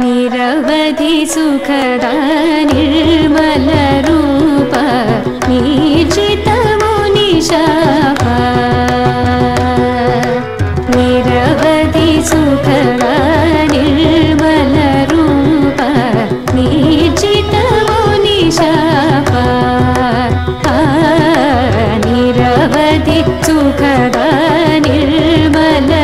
निरवधि सुखदा निर्मल रूप निचित मुनिशा निरवधि सुखदा निर्मल रूप निचित निरवधि सुखदा निर्मला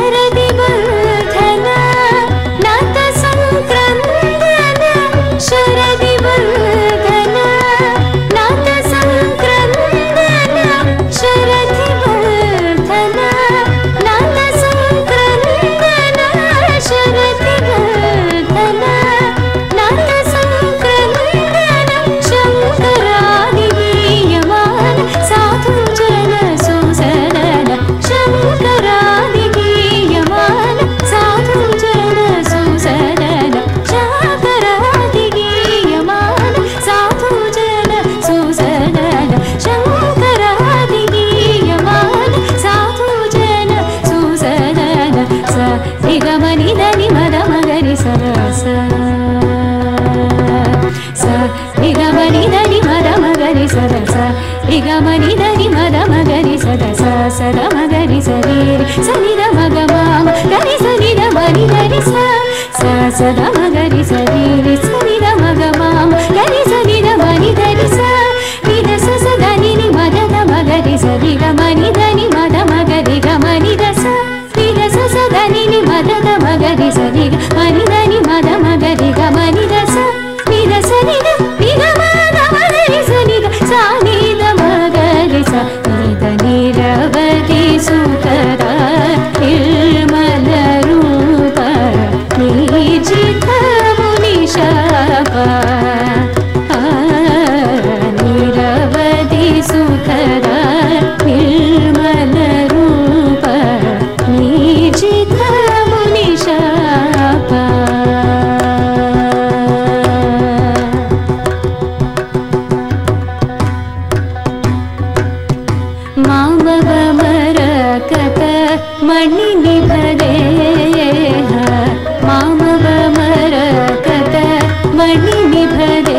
शरदिवल మని దని మద మగరి సద సా సద మగరి సరేరి సని ద మగ మామ మని గరి సద మగరి సరేరి మగ మామ గరి भर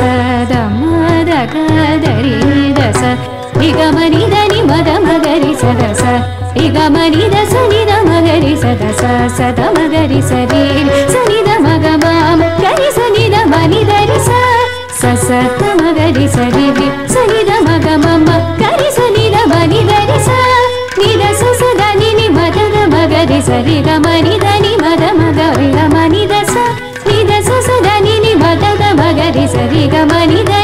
ಸ ದ ಮದ ಗರಿ ದಸ ಈಗ ಮನಿದ ನಿ ಮದ ಮಗರಿ ಸದಸ ಈಗ ಮನಿದ ಸನಿದ ಮಗರಿ ಸದಸ ಸದ ಮಗರಿ ಸರಿ ಸನಿದ ಮಗ ಮಾಮ ಗರಿ ಸನಿದ ಮನಿದರಿ ಸ ಸಸತ ಮಗರಿ ಸರಿ ಸನಿದ ಮಗ ಮಮ್ಮ ಗರಿ ಸನಿದ ಮನಿದರಿ ಸ ನಿದ ಸಸದ ನಿನಿ ಮದದ ಮಗರಿ ಸರಿ ಗ ಮನಿದ ನಿ ಮದ ಮಗ ರಿ ಗ ಮನಿದ సరిగమనిద